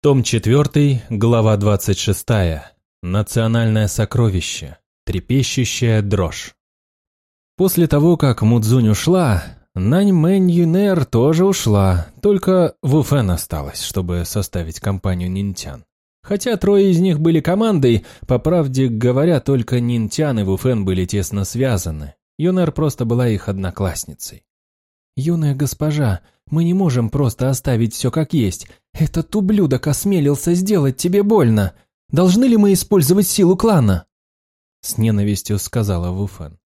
Том 4, глава 26. Национальное сокровище. Трепещущая дрожь. После того, как Мудзунь ушла, Нань Мэнь Юнер тоже ушла, только Ву Фэн осталась, чтобы составить компанию Нинтян. Хотя трое из них были командой, по правде говоря, только Нинтян и Ву Фэн были тесно связаны. Юнер просто была их одноклассницей. «Юная госпожа, мы не можем просто оставить все как есть. Этот ублюдок осмелился сделать тебе больно. Должны ли мы использовать силу клана?» С ненавистью сказала Вуфен.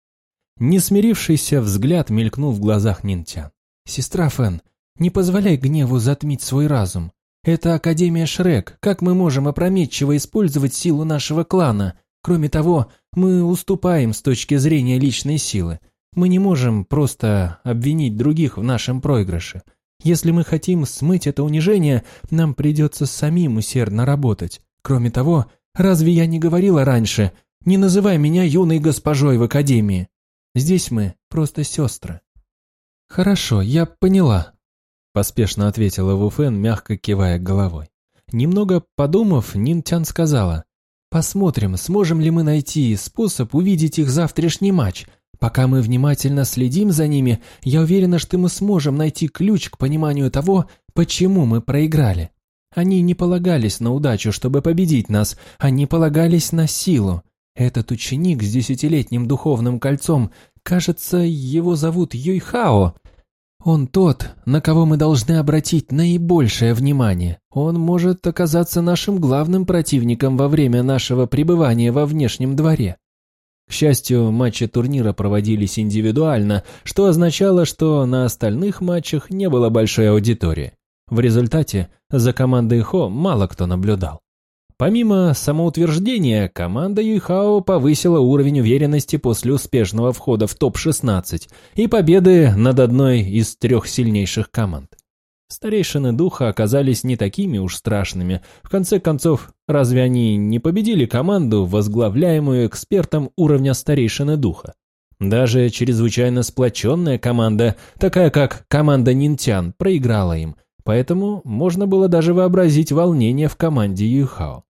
Несмирившийся взгляд мелькнул в глазах Нинтян. «Сестра Фэн, не позволяй гневу затмить свой разум. Это Академия Шрек. Как мы можем опрометчиво использовать силу нашего клана? Кроме того, мы уступаем с точки зрения личной силы. Мы не можем просто обвинить других в нашем проигрыше. Если мы хотим смыть это унижение, нам придется самим усердно работать. Кроме того, разве я не говорила раньше, не называй меня юной госпожой в академии. Здесь мы просто сестры». «Хорошо, я поняла», – поспешно ответила Вуфен, мягко кивая головой. Немного подумав, Нинтян сказала, «Посмотрим, сможем ли мы найти способ увидеть их завтрашний матч – Пока мы внимательно следим за ними, я уверена, что мы сможем найти ключ к пониманию того, почему мы проиграли. Они не полагались на удачу, чтобы победить нас, они полагались на силу. Этот ученик с десятилетним духовным кольцом, кажется, его зовут Юйхао. Он тот, на кого мы должны обратить наибольшее внимание. Он может оказаться нашим главным противником во время нашего пребывания во внешнем дворе. К счастью, матчи турнира проводились индивидуально, что означало, что на остальных матчах не было большой аудитории. В результате за командой Хо мало кто наблюдал. Помимо самоутверждения, команда Юйхао повысила уровень уверенности после успешного входа в топ-16 и победы над одной из трех сильнейших команд. Старейшины духа оказались не такими уж страшными. В конце концов, разве они не победили команду, возглавляемую экспертом уровня старейшины духа? Даже чрезвычайно сплоченная команда, такая как команда Нинтян, проиграла им, поэтому можно было даже вообразить волнение в команде Юйхао.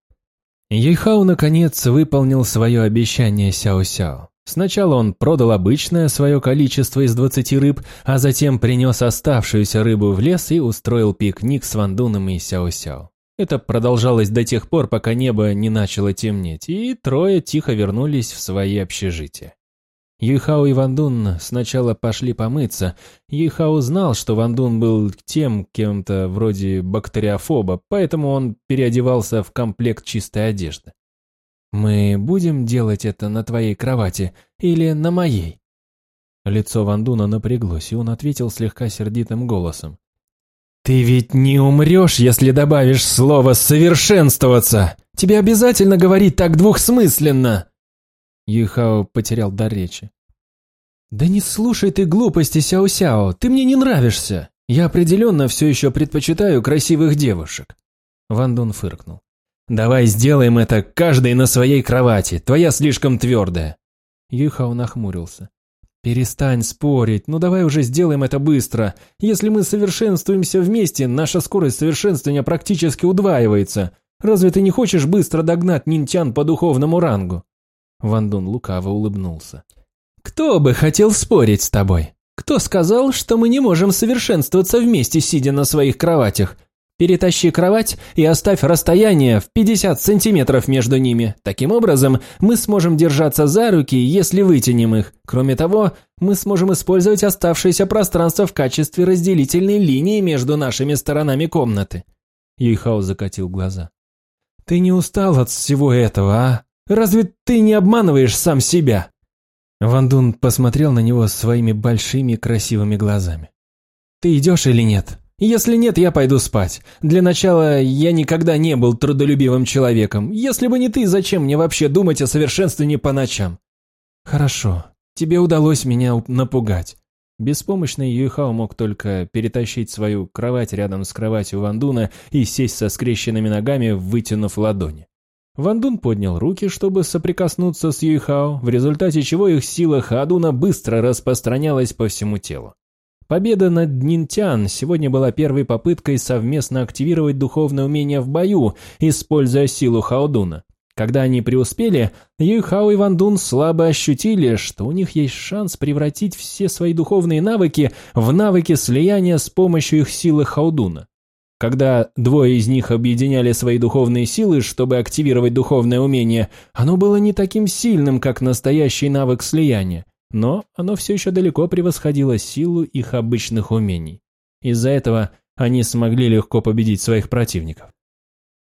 Юйхао наконец выполнил свое обещание Сяо-Сяо. Сначала он продал обычное свое количество из 20 рыб, а затем принес оставшуюся рыбу в лес и устроил пикник с Вандуном и Сяо-Сяо. Это продолжалось до тех пор, пока небо не начало темнеть, и трое тихо вернулись в свои общежития. Юйхао и Вандун сначала пошли помыться. Юйхао знал, что Вандун был тем кем-то вроде бактериофоба, поэтому он переодевался в комплект чистой одежды. «Мы будем делать это на твоей кровати или на моей?» Лицо Вандуна напряглось, и он ответил слегка сердитым голосом. «Ты ведь не умрешь, если добавишь слово «совершенствоваться». Тебе обязательно говорить так двухсмысленно!» Юхао потерял дар речи. «Да не слушай ты глупости, Сяо-Сяо, ты мне не нравишься. Я определенно все еще предпочитаю красивых девушек». Вандун фыркнул. «Давай сделаем это каждый на своей кровати, твоя слишком твердая». Юхао нахмурился. «Перестань спорить, ну давай уже сделаем это быстро. Если мы совершенствуемся вместе, наша скорость совершенствования практически удваивается. Разве ты не хочешь быстро догнать Нинтян по духовному рангу?» Вандун лукаво улыбнулся. «Кто бы хотел спорить с тобой? Кто сказал, что мы не можем совершенствоваться вместе, сидя на своих кроватях? Перетащи кровать и оставь расстояние в 50 сантиметров между ними. Таким образом, мы сможем держаться за руки, если вытянем их. Кроме того, мы сможем использовать оставшееся пространство в качестве разделительной линии между нашими сторонами комнаты. Юйхао закатил глаза. «Ты не устал от всего этого, а? Разве ты не обманываешь сам себя?» Ван Дун посмотрел на него своими большими красивыми глазами. «Ты идешь или нет?» Если нет, я пойду спать. Для начала, я никогда не был трудолюбивым человеком. Если бы не ты, зачем мне вообще думать о совершенствовании по ночам? Хорошо. Тебе удалось меня напугать. Беспомощный Юйхао мог только перетащить свою кровать рядом с кроватью Вандуна и сесть со скрещенными ногами, вытянув ладони. Вандун поднял руки, чтобы соприкоснуться с Юйхао, в результате чего их сила Хадуна быстро распространялась по всему телу. Победа над Нинтян сегодня была первой попыткой совместно активировать духовное умение в бою, используя силу Хаодуна. Когда они преуспели, Юйхао и Ван Дун слабо ощутили, что у них есть шанс превратить все свои духовные навыки в навыки слияния с помощью их силы Хаодуна. Когда двое из них объединяли свои духовные силы, чтобы активировать духовное умение, оно было не таким сильным, как настоящий навык слияния, но оно все еще далеко превосходило силу их обычных умений. Из-за этого они смогли легко победить своих противников.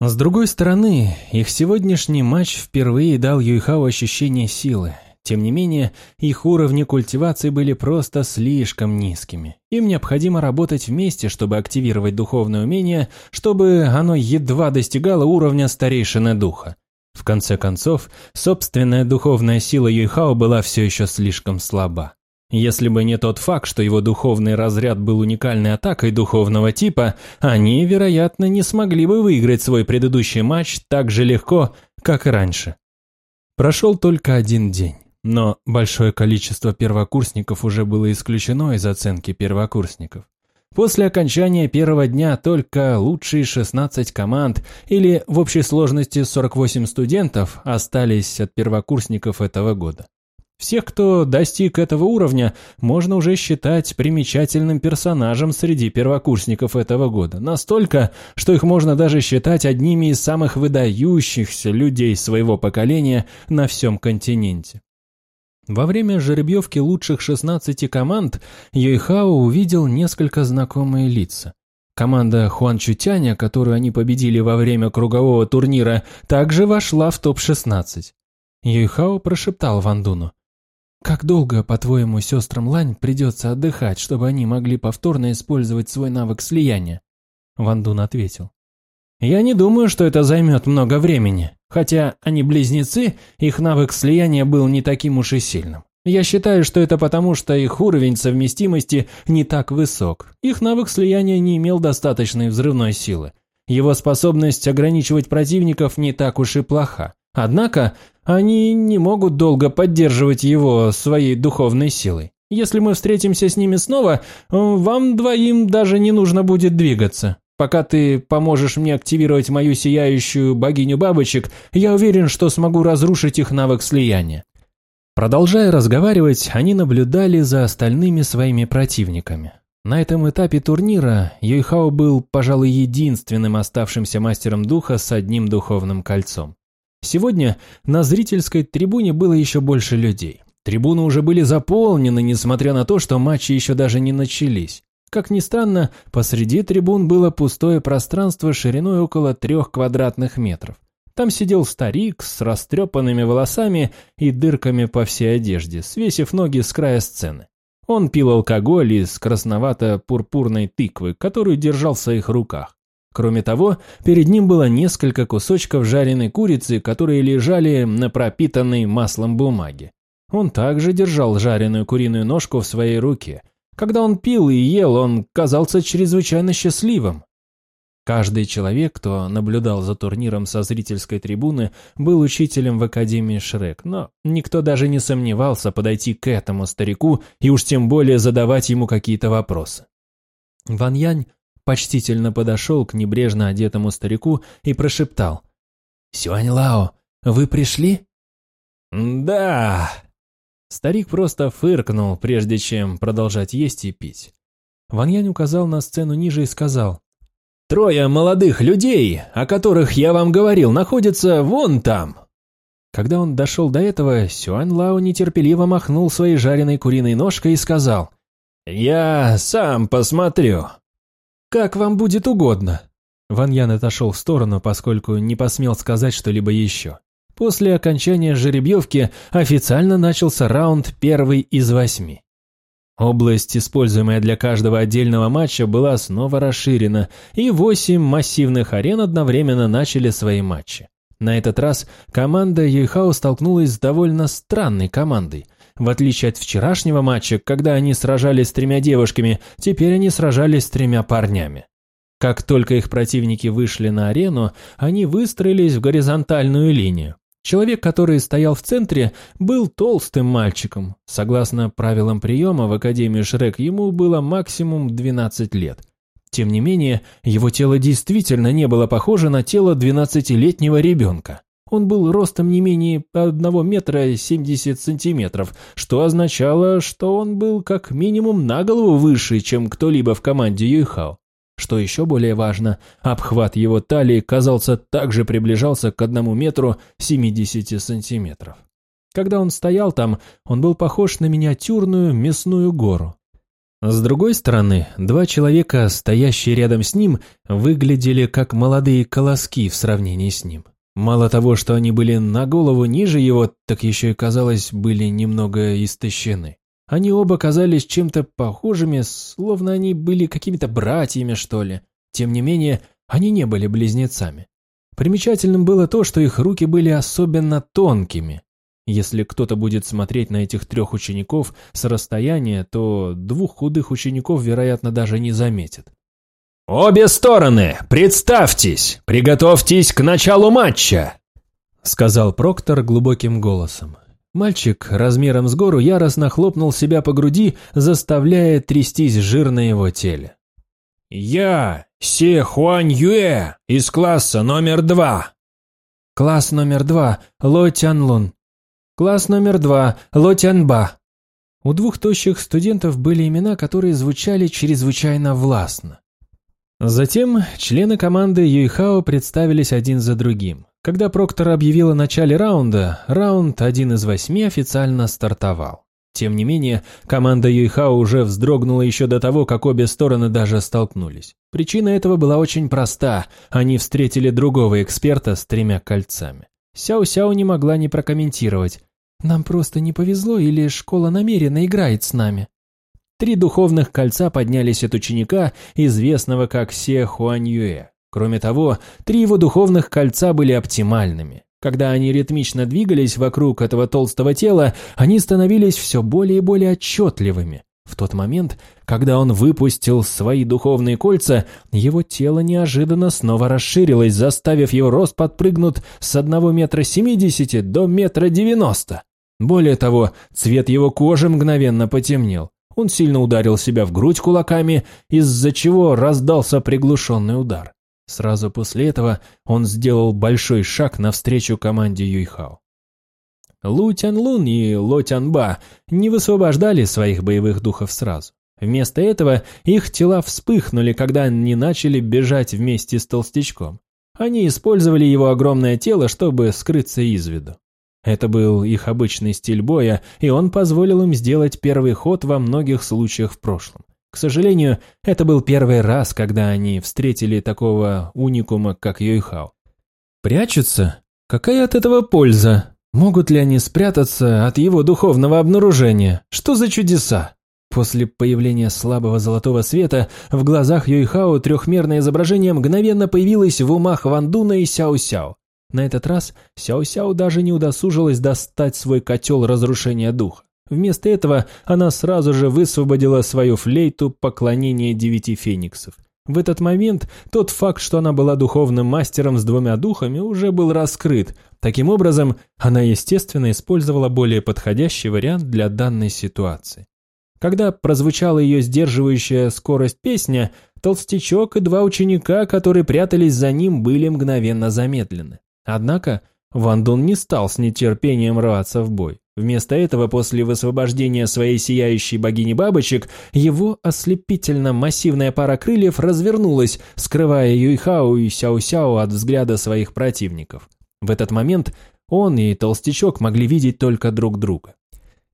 С другой стороны, их сегодняшний матч впервые дал Юйхао ощущение силы, тем не менее, их уровни культивации были просто слишком низкими. Им необходимо работать вместе, чтобы активировать духовное умение, чтобы оно едва достигало уровня старейшины духа. В конце концов, собственная духовная сила Юйхао была все еще слишком слаба. Если бы не тот факт, что его духовный разряд был уникальной атакой духовного типа, они, вероятно, не смогли бы выиграть свой предыдущий матч так же легко, как и раньше. Прошел только один день. Но большое количество первокурсников уже было исключено из оценки первокурсников. После окончания первого дня только лучшие 16 команд или в общей сложности 48 студентов остались от первокурсников этого года. Всех, кто достиг этого уровня, можно уже считать примечательным персонажем среди первокурсников этого года. Настолько, что их можно даже считать одними из самых выдающихся людей своего поколения на всем континенте. Во время жеребьевки лучших 16 команд Йойхао увидел несколько знакомые лица. Команда Хуан Чутяня, которую они победили во время кругового турнира, также вошла в топ-16. Юйхао прошептал Вандуну. «Как долго, по-твоему, сестрам Лань придется отдыхать, чтобы они могли повторно использовать свой навык слияния?» Вандун ответил. «Я не думаю, что это займет много времени. Хотя они близнецы, их навык слияния был не таким уж и сильным. Я считаю, что это потому, что их уровень совместимости не так высок. Их навык слияния не имел достаточной взрывной силы. Его способность ограничивать противников не так уж и плоха. Однако, они не могут долго поддерживать его своей духовной силой. Если мы встретимся с ними снова, вам двоим даже не нужно будет двигаться. Пока ты поможешь мне активировать мою сияющую богиню бабочек, я уверен, что смогу разрушить их навык слияния». Продолжая разговаривать, они наблюдали за остальными своими противниками. На этом этапе турнира Юйхао был, пожалуй, единственным оставшимся мастером духа с одним духовным кольцом. Сегодня на зрительской трибуне было еще больше людей. Трибуны уже были заполнены, несмотря на то, что матчи еще даже не начались. Как ни странно, посреди трибун было пустое пространство шириной около трех квадратных метров. Там сидел старик с растрепанными волосами и дырками по всей одежде, свесив ноги с края сцены. Он пил алкоголь из красновато-пурпурной тыквы, которую держал в своих руках. Кроме того, перед ним было несколько кусочков жареной курицы, которые лежали на пропитанной маслом бумаге. Он также держал жареную куриную ножку в своей руке – когда он пил и ел, он казался чрезвычайно счастливым. Каждый человек, кто наблюдал за турниром со зрительской трибуны, был учителем в Академии Шрек, но никто даже не сомневался подойти к этому старику и уж тем более задавать ему какие-то вопросы. Ван Янь почтительно подошел к небрежно одетому старику и прошептал. «Сюань Лао, вы пришли?» «Да», Старик просто фыркнул, прежде чем продолжать есть и пить. Ван Янь указал на сцену ниже и сказал. «Трое молодых людей, о которых я вам говорил, находятся вон там». Когда он дошел до этого, Сюань Лао нетерпеливо махнул своей жареной куриной ножкой и сказал. «Я сам посмотрю». «Как вам будет угодно». Ван Ян отошел в сторону, поскольку не посмел сказать что-либо еще. После окончания жеребьевки официально начался раунд первый из восьми. Область, используемая для каждого отдельного матча, была снова расширена, и восемь массивных арен одновременно начали свои матчи. На этот раз команда Юйхао столкнулась с довольно странной командой. В отличие от вчерашнего матча, когда они сражались с тремя девушками, теперь они сражались с тремя парнями. Как только их противники вышли на арену, они выстроились в горизонтальную линию. Человек, который стоял в центре, был толстым мальчиком. Согласно правилам приема в Академии Шрек, ему было максимум 12 лет. Тем не менее, его тело действительно не было похоже на тело 12-летнего ребенка. Он был ростом не менее 1 метра 70 сантиметров, что означало, что он был как минимум на голову выше, чем кто-либо в команде Юйхао. Что еще более важно, обхват его талии, казался, также приближался к одному метру 70 сантиметров. Когда он стоял там, он был похож на миниатюрную мясную гору. С другой стороны, два человека, стоящие рядом с ним, выглядели как молодые колоски в сравнении с ним. Мало того, что они были на голову ниже его, так еще и, казалось, были немного истощены. Они оба казались чем-то похожими, словно они были какими-то братьями, что ли. Тем не менее, они не были близнецами. Примечательным было то, что их руки были особенно тонкими. Если кто-то будет смотреть на этих трех учеников с расстояния, то двух худых учеников, вероятно, даже не заметит. «Обе стороны, представьтесь, приготовьтесь к началу матча!» Сказал Проктор глубоким голосом. Мальчик размером с гору яростно хлопнул себя по груди, заставляя трястись жир на его теле. «Я Се Хуань Юэ из класса номер два». «Класс номер два, Ло Тянлун». «Класс номер два, Ло Тянба». У двух тощих студентов были имена, которые звучали чрезвычайно властно. Затем члены команды Юйхао представились один за другим. Когда Проктор объявил о начале раунда, раунд один из восьми официально стартовал. Тем не менее, команда Юйхао уже вздрогнула еще до того, как обе стороны даже столкнулись. Причина этого была очень проста. Они встретили другого эксперта с тремя кольцами. Сяо-Сяо не могла не прокомментировать. «Нам просто не повезло или школа намеренно играет с нами?» Три духовных кольца поднялись от ученика, известного как Се Хуаньюэ. Кроме того, три его духовных кольца были оптимальными. Когда они ритмично двигались вокруг этого толстого тела, они становились все более и более отчетливыми. В тот момент, когда он выпустил свои духовные кольца, его тело неожиданно снова расширилось, заставив его рост подпрыгнуть с 1 метра 70 до метра 90. Более того, цвет его кожи мгновенно потемнел. Он сильно ударил себя в грудь кулаками, из-за чего раздался приглушенный удар. Сразу после этого он сделал большой шаг навстречу команде Юйхао. Лу Тянлун и Ло Тянба не высвобождали своих боевых духов сразу. Вместо этого их тела вспыхнули, когда они начали бежать вместе с толстячком. Они использовали его огромное тело, чтобы скрыться из виду. Это был их обычный стиль боя, и он позволил им сделать первый ход во многих случаях в прошлом. К сожалению, это был первый раз, когда они встретили такого уникума, как Юйхао. Прячутся? Какая от этого польза? Могут ли они спрятаться от его духовного обнаружения? Что за чудеса? После появления слабого золотого света в глазах Юйхао трехмерное изображение мгновенно появилось в умах Вандуна и Сяо-Сяо. На этот раз Сяо-Сяо даже не удосужилась достать свой котел разрушения духа. Вместо этого она сразу же высвободила свою флейту поклонения девяти фениксов. В этот момент тот факт, что она была духовным мастером с двумя духами, уже был раскрыт. Таким образом, она, естественно, использовала более подходящий вариант для данной ситуации. Когда прозвучала ее сдерживающая скорость песня, толстячок и два ученика, которые прятались за ним, были мгновенно замедлены. Однако Ван Дун не стал с нетерпением рваться в бой. Вместо этого, после высвобождения своей сияющей богини бабочек, его ослепительно массивная пара крыльев развернулась, скрывая Юйхао и Сяо-Сяо от взгляда своих противников. В этот момент он и Толстячок могли видеть только друг друга.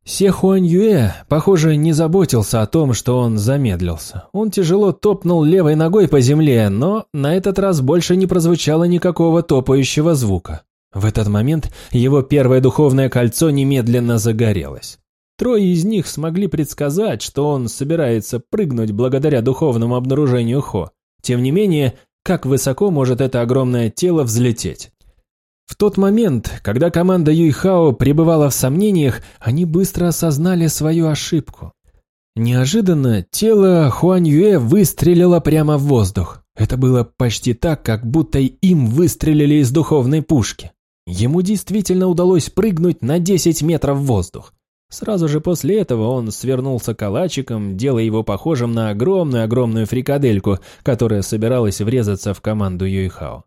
Се Хуань Юэ, похоже, не заботился о том, что он замедлился. Он тяжело топнул левой ногой по земле, но на этот раз больше не прозвучало никакого топающего звука. В этот момент его первое духовное кольцо немедленно загорелось. Трое из них смогли предсказать, что он собирается прыгнуть благодаря духовному обнаружению Хо. Тем не менее, как высоко может это огромное тело взлететь? В тот момент, когда команда Юйхао пребывала в сомнениях, они быстро осознали свою ошибку. Неожиданно тело Хуань Юэ выстрелило прямо в воздух. Это было почти так, как будто им выстрелили из духовной пушки. Ему действительно удалось прыгнуть на 10 метров в воздух. Сразу же после этого он свернулся калачиком, делая его похожим на огромную-огромную фрикадельку, которая собиралась врезаться в команду Юйхао.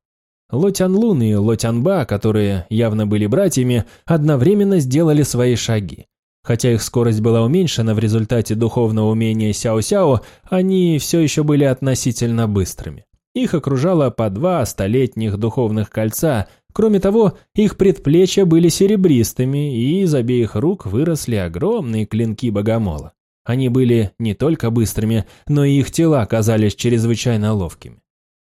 Ло Тянлун и Ло Тянба, которые явно были братьями, одновременно сделали свои шаги. Хотя их скорость была уменьшена в результате духовного умения Сяо-Сяо, они все еще были относительно быстрыми. Их окружало по два столетних духовных кольца, кроме того, их предплечья были серебристыми, и из обеих рук выросли огромные клинки богомола. Они были не только быстрыми, но и их тела оказались чрезвычайно ловкими.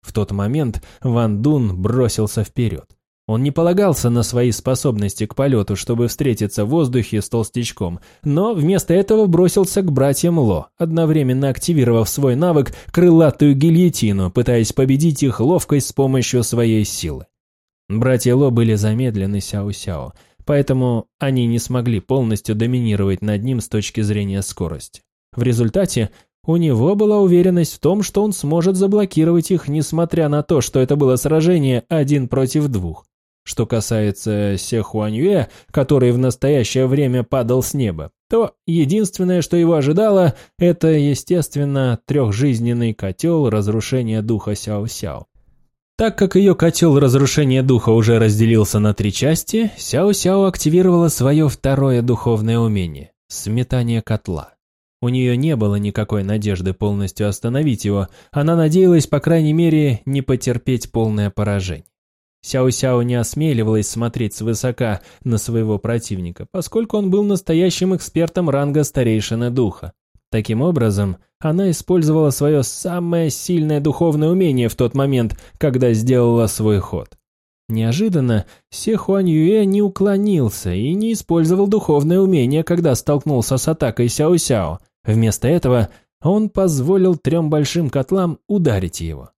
В тот момент Ван Дун бросился вперед. Он не полагался на свои способности к полету, чтобы встретиться в воздухе с толстячком, но вместо этого бросился к братьям Ло, одновременно активировав свой навык крылатую гильотину, пытаясь победить их ловкость с помощью своей силы. Братья Ло были замедлены Сяо-Сяо, поэтому они не смогли полностью доминировать над ним с точки зрения скорости. В результате у него была уверенность в том, что он сможет заблокировать их, несмотря на то, что это было сражение один против двух. Что касается Сехуаньюэ, который в настоящее время падал с неба, то единственное, что его ожидало, это, естественно, трехжизненный котел разрушения духа Сяо-Сяо. Так как ее котел разрушения духа уже разделился на три части, Сяо-Сяо активировала свое второе духовное умение – сметание котла. У нее не было никакой надежды полностью остановить его, она надеялась, по крайней мере, не потерпеть полное поражение. Сяо-Сяо не осмеливалась смотреть свысока на своего противника, поскольку он был настоящим экспертом ранга старейшины духа. Таким образом, она использовала свое самое сильное духовное умение в тот момент, когда сделала свой ход. Неожиданно Се Хуань Юэ не уклонился и не использовал духовное умение, когда столкнулся с атакой Сяо-Сяо. Вместо этого он позволил трем большим котлам ударить его.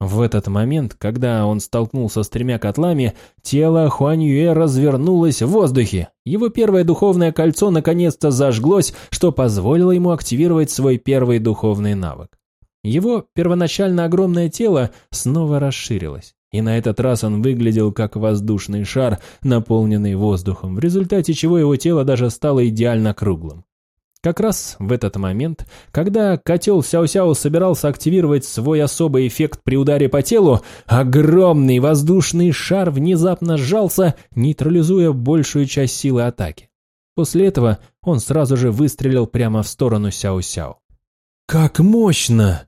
В этот момент, когда он столкнулся с тремя котлами, тело Хуань Юэ развернулось в воздухе. Его первое духовное кольцо наконец-то зажглось, что позволило ему активировать свой первый духовный навык. Его первоначально огромное тело снова расширилось. И на этот раз он выглядел как воздушный шар, наполненный воздухом, в результате чего его тело даже стало идеально круглым. Как раз в этот момент, когда котел Сяо-Сяо собирался активировать свой особый эффект при ударе по телу, огромный воздушный шар внезапно сжался, нейтрализуя большую часть силы атаки. После этого он сразу же выстрелил прямо в сторону Сяо-Сяо. «Как мощно!»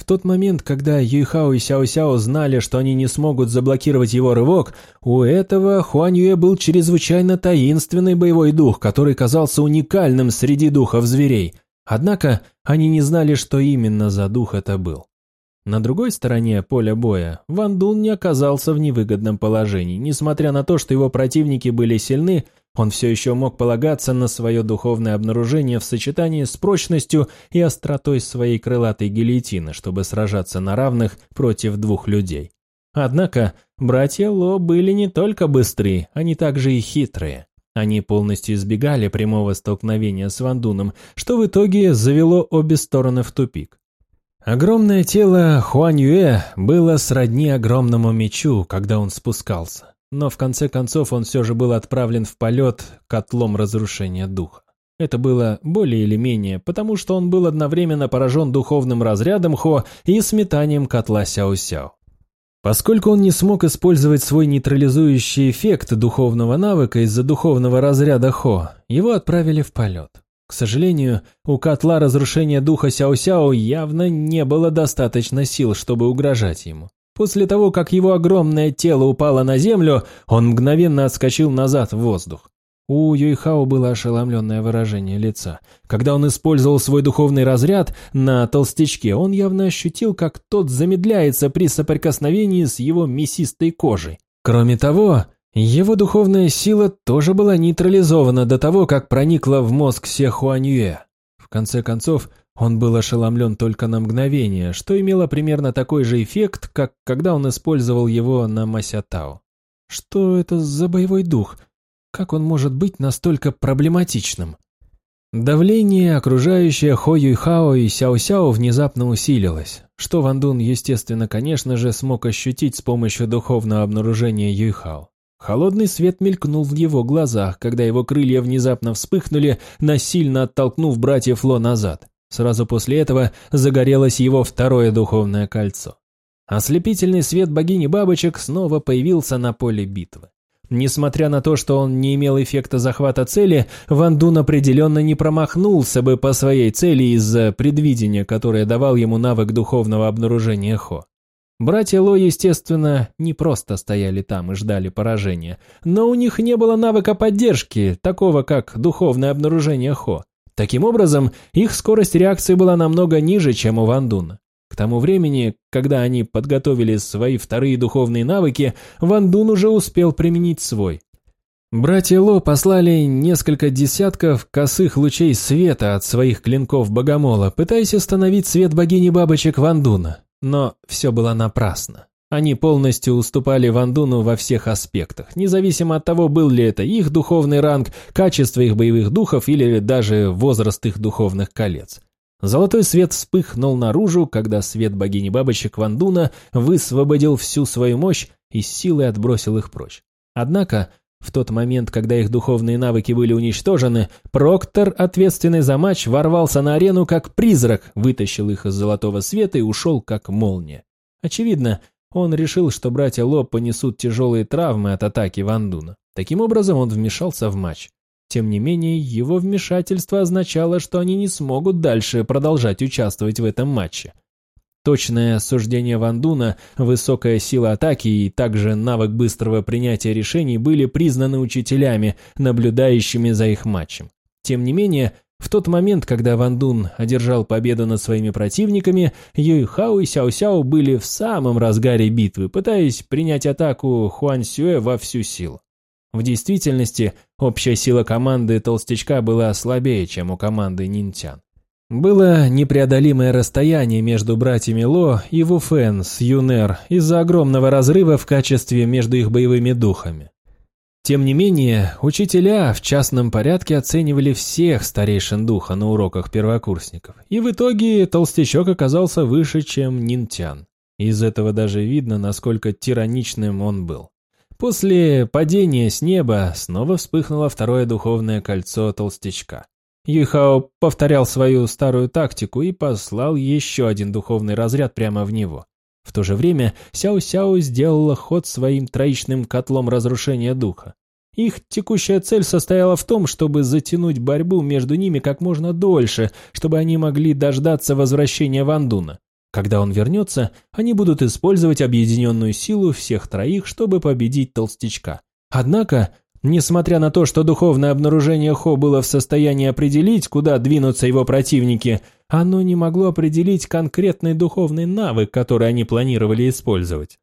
В тот момент, когда Юйхао и Сяо-Сяо знали, что они не смогут заблокировать его рывок, у этого Хуань Юэ был чрезвычайно таинственный боевой дух, который казался уникальным среди духов зверей. Однако они не знали, что именно за дух это был. На другой стороне поля боя Ван Дун не оказался в невыгодном положении. Несмотря на то, что его противники были сильны, он все еще мог полагаться на свое духовное обнаружение в сочетании с прочностью и остротой своей крылатой гильотины, чтобы сражаться на равных против двух людей. Однако братья Ло были не только быстрые, они также и хитрые. Они полностью избегали прямого столкновения с Вандуном, что в итоге завело обе стороны в тупик. Огромное тело Хуань Юэ было сродни огромному мечу, когда он спускался но в конце концов он все же был отправлен в полет котлом разрушения духа. Это было более или менее, потому что он был одновременно поражен духовным разрядом Хо и сметанием котла Сяо-Сяо. Поскольку он не смог использовать свой нейтрализующий эффект духовного навыка из-за духовного разряда Хо, его отправили в полет. К сожалению, у котла разрушения духа Сяо-Сяо явно не было достаточно сил, чтобы угрожать ему. После того, как его огромное тело упало на землю, он мгновенно отскочил назад в воздух. У Юйхао было ошеломленное выражение лица. Когда он использовал свой духовный разряд на толстячке, он явно ощутил, как тот замедляется при соприкосновении с его мясистой кожей. Кроме того, его духовная сила тоже была нейтрализована до того, как проникла в мозг Сехуаньюэ. В конце концов, он был ошеломлен только на мгновение, что имело примерно такой же эффект, как когда он использовал его на Масятао. Что это за боевой дух? Как он может быть настолько проблематичным? Давление, окружающее Хо Юйхао и Сяо Сяо, внезапно усилилось, что Ван Дун, естественно, конечно же, смог ощутить с помощью духовного обнаружения Юйхао. Холодный свет мелькнул в его глазах, когда его крылья внезапно вспыхнули, насильно оттолкнув братьев Ло назад. Сразу после этого загорелось его второе духовное кольцо. Ослепительный свет богини бабочек снова появился на поле битвы. Несмотря на то, что он не имел эффекта захвата цели, Ван Дун определенно не промахнулся бы по своей цели из-за предвидения, которое давал ему навык духовного обнаружения Хо. Братья Ло, естественно, не просто стояли там и ждали поражения, но у них не было навыка поддержки, такого как духовное обнаружение Хо. Таким образом, их скорость реакции была намного ниже, чем у Ван Дуна. К тому времени, когда они подготовили свои вторые духовные навыки, Ван Дун уже успел применить свой. Братья Ло послали несколько десятков косых лучей света от своих клинков богомола, пытаясь остановить свет богини бабочек Ван Дуна. Но все было напрасно. Они полностью уступали Ван Дуну во всех аспектах, независимо от того, был ли это их духовный ранг, качество их боевых духов или даже возраст их духовных колец. Золотой свет вспыхнул наружу, когда свет богини бабочек Вандуна высвободил всю свою мощь и силой отбросил их прочь. Однако, в тот момент, когда их духовные навыки были уничтожены, Проктор, ответственный за матч, ворвался на арену как призрак, вытащил их из золотого света и ушел как молния. Очевидно, он решил, что братья Ло понесут тяжелые травмы от атаки Вандуна. Таким образом, он вмешался в матч. Тем не менее, его вмешательство означало, что они не смогут дальше продолжать участвовать в этом матче. Точное суждение Вандуна, высокая сила атаки и также навык быстрого принятия решений были признаны учителями, наблюдающими за их матчем. Тем не менее, в тот момент, когда Вандун одержал победу над своими противниками, Юйхао и Сяо-Сяо были в самом разгаре битвы, пытаясь принять атаку Хуан Сюэ во всю силу. В действительности, общая сила команды Толстячка была слабее, чем у команды Нинтян. Было непреодолимое расстояние между братьями Ло и Вуфен с Юнер из-за огромного разрыва в качестве между их боевыми духами. Тем не менее, учителя в частном порядке оценивали всех старейшин духа на уроках первокурсников, и в итоге толстячок оказался выше, чем Нинтян. Из этого даже видно, насколько тираничным он был. После падения с неба снова вспыхнуло второе духовное кольцо толстячка. Юйхао повторял свою старую тактику и послал еще один духовный разряд прямо в него. В то же время Сяо-Сяо сделала ход своим троичным котлом разрушения духа. Их текущая цель состояла в том, чтобы затянуть борьбу между ними как можно дольше, чтобы они могли дождаться возвращения Вандуна. Когда он вернется, они будут использовать объединенную силу всех троих, чтобы победить толстячка. Однако, несмотря на то, что духовное обнаружение Хо было в состоянии определить, куда двинутся его противники, оно не могло определить конкретный духовный навык, который они планировали использовать.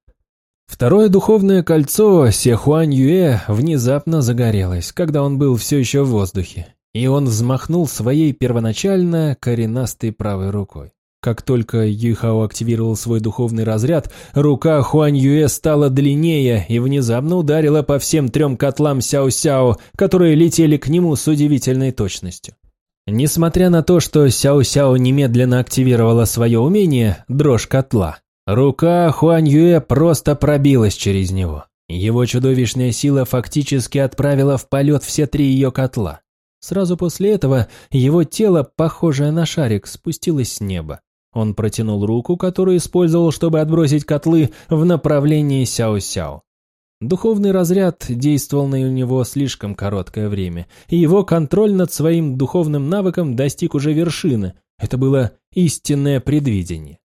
Второе духовное кольцо Сехуань Юэ внезапно загорелось, когда он был все еще в воздухе, и он взмахнул своей первоначально коренастой правой рукой. Как только Юйхао активировал свой духовный разряд, рука Хуань Юэ стала длиннее и внезапно ударила по всем трем котлам Сяо-Сяо, которые летели к нему с удивительной точностью. Несмотря на то, что Сяо-Сяо немедленно активировала свое умение, дрожь котла, рука Хуань Юэ просто пробилась через него. Его чудовищная сила фактически отправила в полет все три ее котла. Сразу после этого его тело, похожее на шарик, спустилось с неба. Он протянул руку, которую использовал, чтобы отбросить котлы в направлении Сяо-Сяо. Духовный разряд действовал на него слишком короткое время, и его контроль над своим духовным навыком достиг уже вершины. Это было истинное предвидение.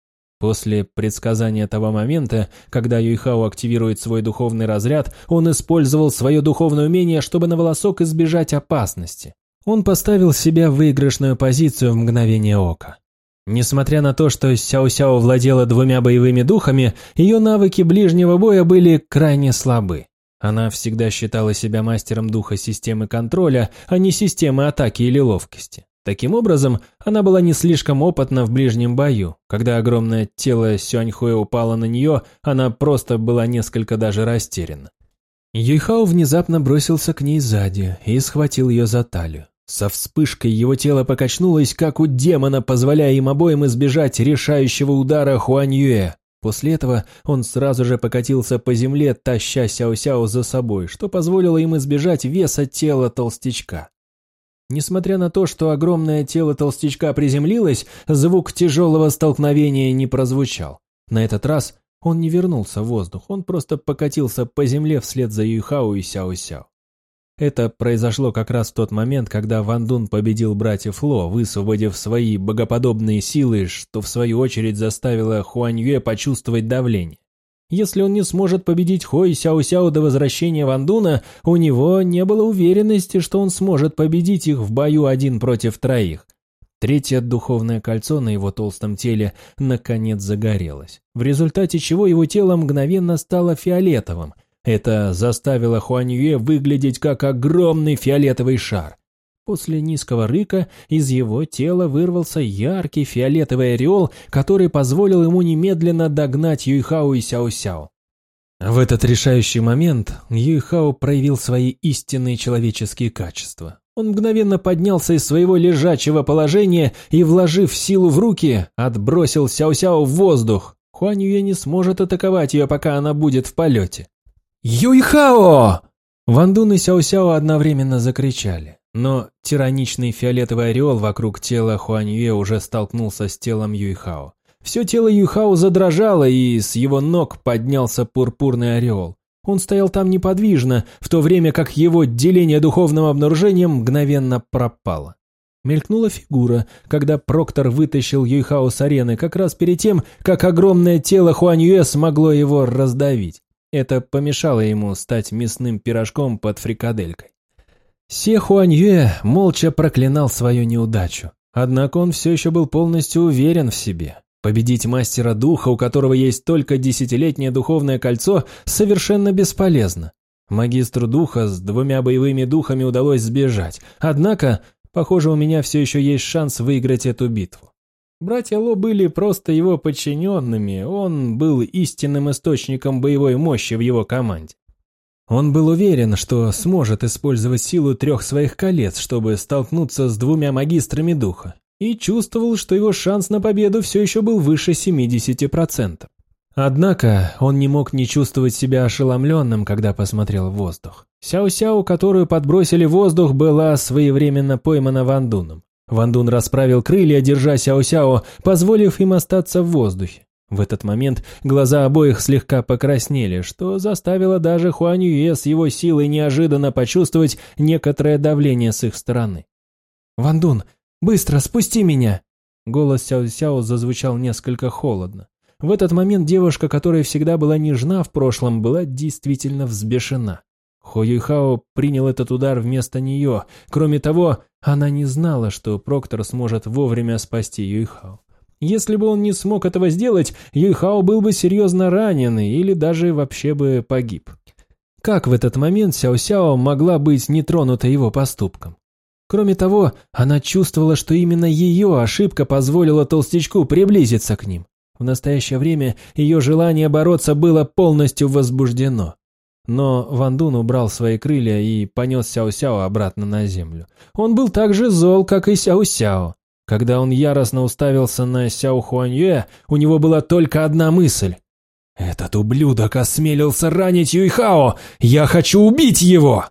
После предсказания того момента, когда Юйхао активирует свой духовный разряд, он использовал свое духовное умение, чтобы на волосок избежать опасности. Он поставил себя в выигрышную позицию в мгновение ока. Несмотря на то, что Сяо-Сяо владела двумя боевыми духами, ее навыки ближнего боя были крайне слабы. Она всегда считала себя мастером духа системы контроля, а не системы атаки или ловкости. Таким образом, она была не слишком опытна в ближнем бою. Когда огромное тело Сюаньхуэ упало на нее, она просто была несколько даже растеряна. Юйхао внезапно бросился к ней сзади и схватил ее за талию. Со вспышкой его тело покачнулось, как у демона, позволяя им обоим избежать решающего удара Хуаньюэ. После этого он сразу же покатился по земле, таща Сяо-Сяо за собой, что позволило им избежать веса тела толстячка. Несмотря на то, что огромное тело толстячка приземлилось, звук тяжелого столкновения не прозвучал. На этот раз он не вернулся в воздух, он просто покатился по земле вслед за Юйхао и Сяо-Сяо. Это произошло как раз в тот момент, когда Ван Дун победил братьев Ло, высвободив свои богоподобные силы, что в свою очередь заставило Хуань Юэ почувствовать давление. Если он не сможет победить Хо и Сяо-Сяо до возвращения Ван Дуна, у него не было уверенности, что он сможет победить их в бою один против троих. Третье духовное кольцо на его толстом теле наконец загорелось, в результате чего его тело мгновенно стало фиолетовым. Это заставило Хуаньюэ выглядеть как огромный фиолетовый шар. После низкого рыка из его тела вырвался яркий фиолетовый ореол, который позволил ему немедленно догнать Юйхао и Сяо-Сяо. В этот решающий момент Юйхао проявил свои истинные человеческие качества. Он мгновенно поднялся из своего лежачего положения и, вложив силу в руки, отбросил Сяо-Сяо в воздух. Хуань Юэ не сможет атаковать ее, пока она будет в полете. «Юйхао!» Ван Дун и Сяо-Сяо одновременно закричали. Но тираничный фиолетовый ореол вокруг тела Хуаньюэ уже столкнулся с телом Юйхао. Все тело Юйхао задрожало, и с его ног поднялся пурпурный ореол. Он стоял там неподвижно, в то время как его деление духовным обнаружением мгновенно пропало. Мелькнула фигура, когда Проктор вытащил Юйхао с арены как раз перед тем, как огромное тело Хуаньюэ смогло его раздавить. Это помешало ему стать мясным пирожком под фрикаделькой. Се Хуаньюэ молча проклинал свою неудачу. Однако он все еще был полностью уверен в себе. Победить мастера духа, у которого есть только десятилетнее духовное кольцо, совершенно бесполезно. Магистру духа с двумя боевыми духами удалось сбежать. Однако, похоже, у меня все еще есть шанс выиграть эту битву. Братья Ло были просто его подчиненными, он был истинным источником боевой мощи в его команде. Он был уверен, что сможет использовать силу трех своих колец, чтобы столкнуться с двумя магистрами духа, и чувствовал, что его шанс на победу все еще был выше 70%. Однако он не мог не чувствовать себя ошеломленным, когда посмотрел в воздух. Сяо-Сяо, которую подбросили в воздух, была своевременно поймана Вандуном. Вандун расправил крылья, держа Сяо-Сяо, позволив им остаться в воздухе. В этот момент глаза обоих слегка покраснели, что заставило даже Хуань Юэ с его силой неожиданно почувствовать некоторое давление с их стороны. «Вандун, быстро спусти меня!» Голос Сяо-Сяо зазвучал несколько холодно. В этот момент девушка, которая всегда была нежна в прошлом, была действительно взбешена. Хо Юйхао принял этот удар вместо нее. Кроме того, она не знала, что Проктор сможет вовремя спасти Юйхао. Если бы он не смог этого сделать, Юйхао был бы серьезно ранен или даже вообще бы погиб. Как в этот момент Сяо-Сяо могла быть не тронута его поступком? Кроме того, она чувствовала, что именно ее ошибка позволила толстячку приблизиться к ним. В настоящее время ее желание бороться было полностью возбуждено. Но Ван Дун убрал свои крылья и понес Сяо-Сяо обратно на землю. Он был так же зол, как и Сяо-Сяо. Когда он яростно уставился на Сяо Хуаньюэ, у него была только одна мысль. «Этот ублюдок осмелился ранить Юйхао! Я хочу убить его!»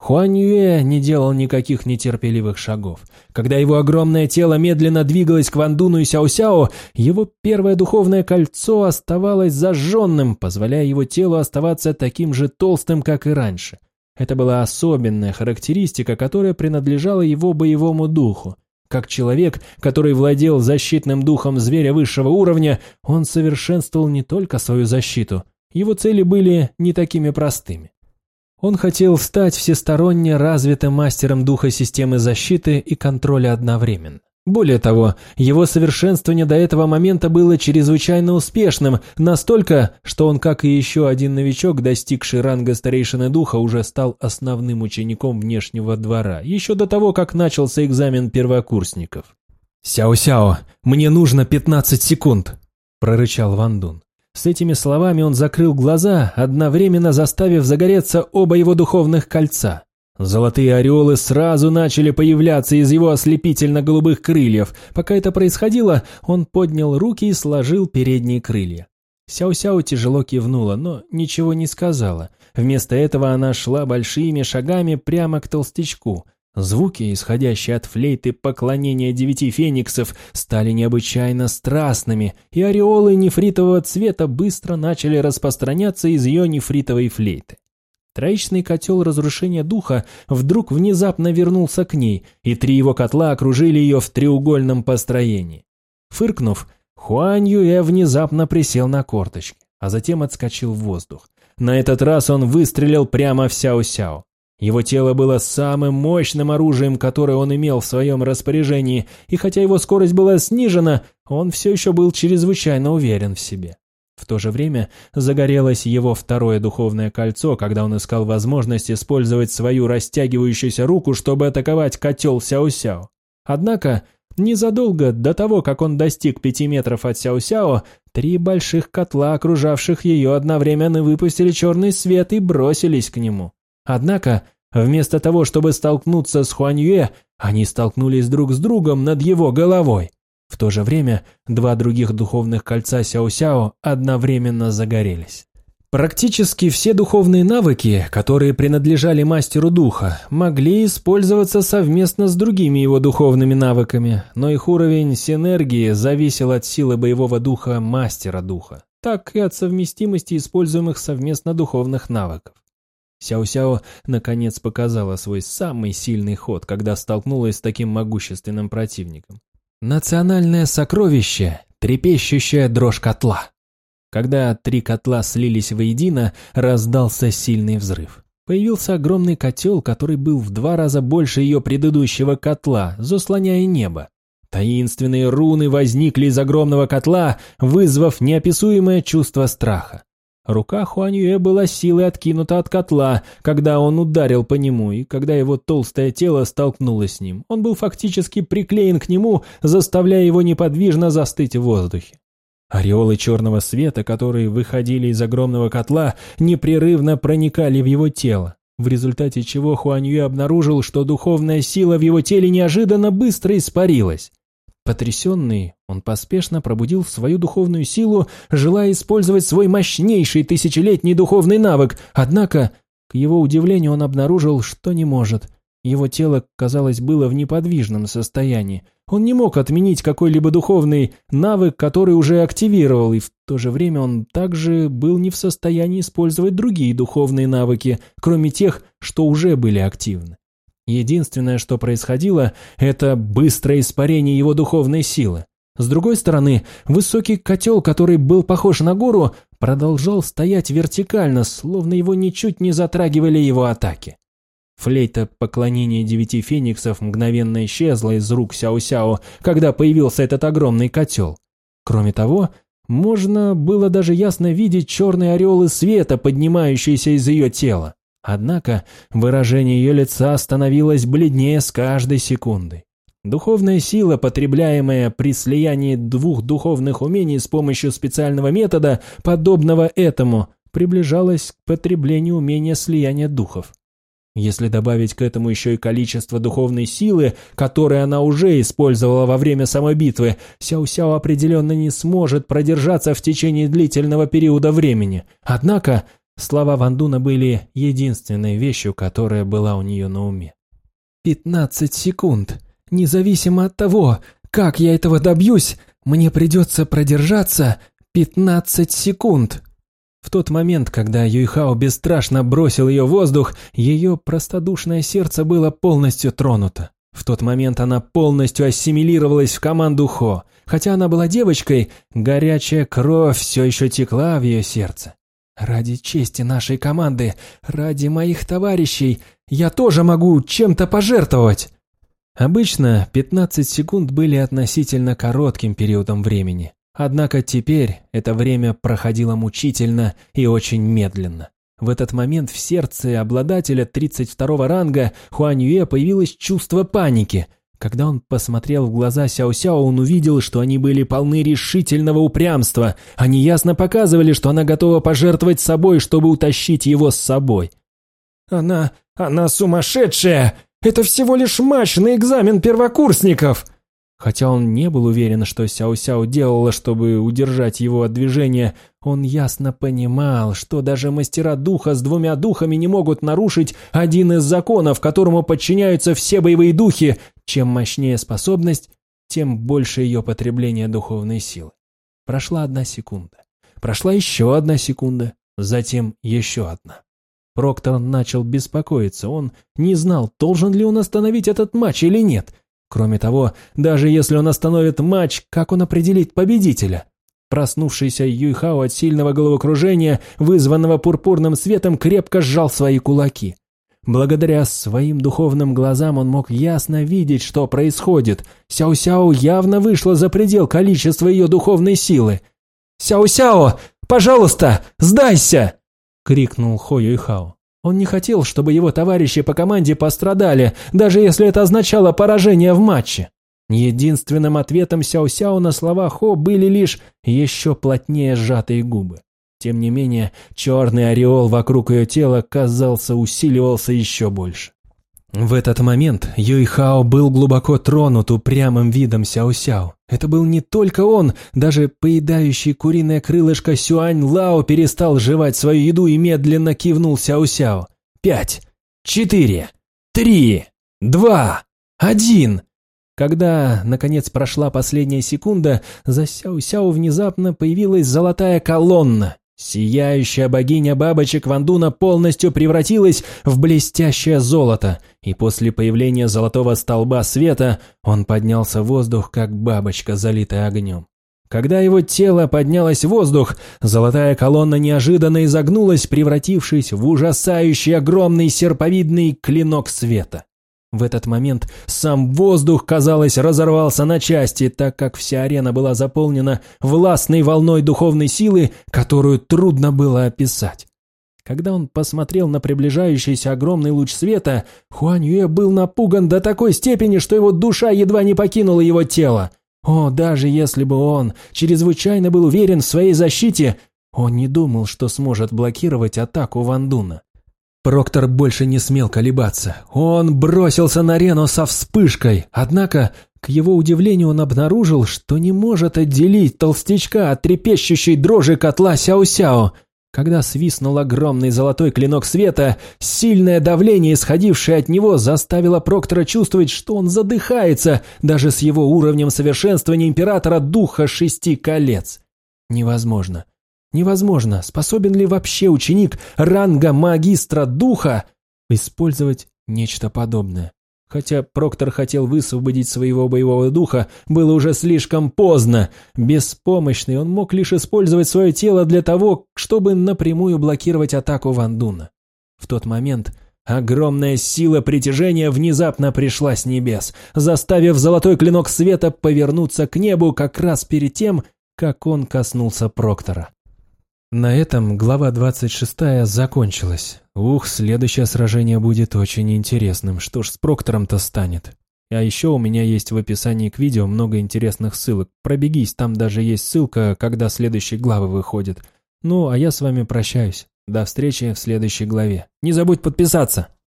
Хуан Юэ не делал никаких нетерпеливых шагов. Когда его огромное тело медленно двигалось к Вандуну и Сяо-Сяо, его первое духовное кольцо оставалось зажженным, позволяя его телу оставаться таким же толстым, как и раньше. Это была особенная характеристика, которая принадлежала его боевому духу. Как человек, который владел защитным духом зверя высшего уровня, он совершенствовал не только свою защиту. Его цели были не такими простыми. Он хотел стать всесторонне развитым мастером духа системы защиты и контроля одновременно. Более того, его совершенствование до этого момента было чрезвычайно успешным, настолько, что он, как и еще один новичок, достигший ранга старейшины духа, уже стал основным учеником внешнего двора, еще до того, как начался экзамен первокурсников. «Сяо-сяо, мне нужно 15 секунд!» – прорычал Ван Дун. С этими словами он закрыл глаза, одновременно заставив загореться оба его духовных кольца. Золотые ореолы сразу начали появляться из его ослепительно-голубых крыльев. Пока это происходило, он поднял руки и сложил передние крылья. Сяо-Сяо тяжело кивнула, но ничего не сказала. Вместо этого она шла большими шагами прямо к толстячку. Звуки, исходящие от флейты поклонения девяти фениксов, стали необычайно страстными, и ореолы нефритового цвета быстро начали распространяться из ее нефритовой флейты. Троичный котел разрушения духа вдруг внезапно вернулся к ней, и три его котла окружили ее в треугольном построении. Фыркнув, Хуань Юэ внезапно присел на корточки, а затем отскочил в воздух. На этот раз он выстрелил прямо в Сяо-Сяо. Его тело было самым мощным оружием, которое он имел в своем распоряжении, и хотя его скорость была снижена, он все еще был чрезвычайно уверен в себе. В то же время загорелось его второе духовное кольцо, когда он искал возможность использовать свою растягивающуюся руку, чтобы атаковать котел Сяо-Сяо. Однако, незадолго до того, как он достиг пяти метров от Сяо-Сяо, три больших котла, окружавших ее, одновременно выпустили черный свет и бросились к нему. Однако, вместо того, чтобы столкнуться с Хуаньюэ, они столкнулись друг с другом над его головой. В то же время два других духовных кольца Сяо-Сяо одновременно загорелись. Практически все духовные навыки, которые принадлежали мастеру духа, могли использоваться совместно с другими его духовными навыками, но их уровень синергии зависел от силы боевого духа мастера духа, так и от совместимости используемых совместно духовных навыков. Сяо-Сяо наконец показала свой самый сильный ход, когда столкнулась с таким могущественным противником. Национальное сокровище, трепещущая дрожь котла. Когда три котла слились воедино, раздался сильный взрыв. Появился огромный котел, который был в два раза больше ее предыдущего котла, заслоняя небо. Таинственные руны возникли из огромного котла, вызвав неописуемое чувство страха. Рука Хуаньюэ была силой откинута от котла, когда он ударил по нему, и когда его толстое тело столкнулось с ним. Он был фактически приклеен к нему, заставляя его неподвижно застыть в воздухе. Ореолы черного света, которые выходили из огромного котла, непрерывно проникали в его тело, в результате чего Хуаньюэ обнаружил, что духовная сила в его теле неожиданно быстро испарилась. Потрясенный, он поспешно пробудил свою духовную силу, желая использовать свой мощнейший тысячелетний духовный навык, однако, к его удивлению, он обнаружил, что не может. Его тело, казалось, было в неподвижном состоянии. Он не мог отменить какой-либо духовный навык, который уже активировал, и в то же время он также был не в состоянии использовать другие духовные навыки, кроме тех, что уже были активны. Единственное, что происходило, это быстрое испарение его духовной силы. С другой стороны, высокий котел, который был похож на гору, продолжал стоять вертикально, словно его ничуть не затрагивали его атаки. Флейта поклонения девяти фениксов мгновенно исчезла из рук Сяо-Сяо, когда появился этот огромный котел. Кроме того, можно было даже ясно видеть черные ореолы света, поднимающиеся из ее тела. Однако выражение ее лица становилось бледнее с каждой секундой. Духовная сила, потребляемая при слиянии двух духовных умений с помощью специального метода, подобного этому, приближалась к потреблению умения слияния духов. Если добавить к этому еще и количество духовной силы, которое она уже использовала во время самой битвы, Сяо-Сяо определенно не сможет продержаться в течение длительного периода времени. Однако Слова Вандуна были единственной вещью, которая была у нее на уме. «Пятнадцать секунд. Независимо от того, как я этого добьюсь, мне придется продержаться пятнадцать секунд». В тот момент, когда Юйхао бесстрашно бросил ее в воздух, ее простодушное сердце было полностью тронуто. В тот момент она полностью ассимилировалась в команду Хо. Хотя она была девочкой, горячая кровь все еще текла в ее сердце. Ради чести нашей команды, ради моих товарищей, я тоже могу чем-то пожертвовать. Обычно 15 секунд были относительно коротким периодом времени. Однако теперь это время проходило мучительно и очень медленно. В этот момент в сердце обладателя 32 ранга Хуань Юэ появилось чувство паники – когда он посмотрел в глаза Сяо-Сяо, он увидел, что они были полны решительного упрямства. Они ясно показывали, что она готова пожертвовать собой, чтобы утащить его с собой. «Она... она сумасшедшая! Это всего лишь матч экзамен первокурсников!» Хотя он не был уверен, что Сяо-Сяо делала, чтобы удержать его от движения, Он ясно понимал, что даже мастера духа с двумя духами не могут нарушить один из законов, которому подчиняются все боевые духи. Чем мощнее способность, тем больше ее потребление духовной силы. Прошла одна секунда. Прошла еще одна секунда. Затем еще одна. Проктор начал беспокоиться. Он не знал, должен ли он остановить этот матч или нет. Кроме того, даже если он остановит матч, как он определит победителя? Проснувшийся Юйхао от сильного головокружения, вызванного пурпурным светом, крепко сжал свои кулаки. Благодаря своим духовным глазам он мог ясно видеть, что происходит. Сяо-Сяо явно вышла за предел количества ее духовной силы. «Сяо-Сяо, пожалуйста, сдайся!» — крикнул Хо Юйхао. Он не хотел, чтобы его товарищи по команде пострадали, даже если это означало поражение в матче. Единственным ответом Сяо-Сяо на слова Хо были лишь еще плотнее сжатые губы. Тем не менее, черный ореол вокруг ее тела, казался, усиливался еще больше. В этот момент Юйхао был глубоко тронут упрямым видом Сяо-Сяо. Это был не только он, даже поедающий куриное крылышко Сюань Лао перестал жевать свою еду и медленно кивнул Сяо-Сяо. «Пять, четыре, три, два, один!» Когда, наконец, прошла последняя секунда, за Сяо-Сяо внезапно появилась золотая колонна. Сияющая богиня бабочек Вандуна полностью превратилась в блестящее золото, и после появления золотого столба света он поднялся в воздух, как бабочка, залитая огнем. Когда его тело поднялось в воздух, золотая колонна неожиданно изогнулась, превратившись в ужасающий огромный серповидный клинок света. В этот момент сам воздух, казалось, разорвался на части, так как вся арена была заполнена властной волной духовной силы, которую трудно было описать. Когда он посмотрел на приближающийся огромный луч света, Хуань Юэ был напуган до такой степени, что его душа едва не покинула его тело. О, даже если бы он чрезвычайно был уверен в своей защите, он не думал, что сможет блокировать атаку Вандуна. Проктор больше не смел колебаться. Он бросился на арену со вспышкой, однако, к его удивлению, он обнаружил, что не может отделить толстячка от трепещущей дрожи котла Сяо-Сяо. Когда свистнул огромный золотой клинок света, сильное давление, исходившее от него, заставило Проктора чувствовать, что он задыхается, даже с его уровнем совершенствования Императора Духа Шести Колец. Невозможно. Невозможно, способен ли вообще ученик ранга магистра духа использовать нечто подобное. Хотя Проктор хотел высвободить своего боевого духа, было уже слишком поздно. Беспомощный он мог лишь использовать свое тело для того, чтобы напрямую блокировать атаку Вандуна. В тот момент огромная сила притяжения внезапно пришла с небес, заставив золотой клинок света повернуться к небу как раз перед тем, как он коснулся Проктора. На этом глава 26 закончилась. Ух, следующее сражение будет очень интересным. Что ж с Проктором-то станет? А еще у меня есть в описании к видео много интересных ссылок. Пробегись, там даже есть ссылка, когда следующие главы выходят. Ну, а я с вами прощаюсь. До встречи в следующей главе. Не забудь подписаться!